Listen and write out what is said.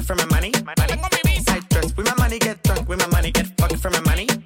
fucked for my money. money. Side dress with my money, get drunk with my money, get fucked for my money.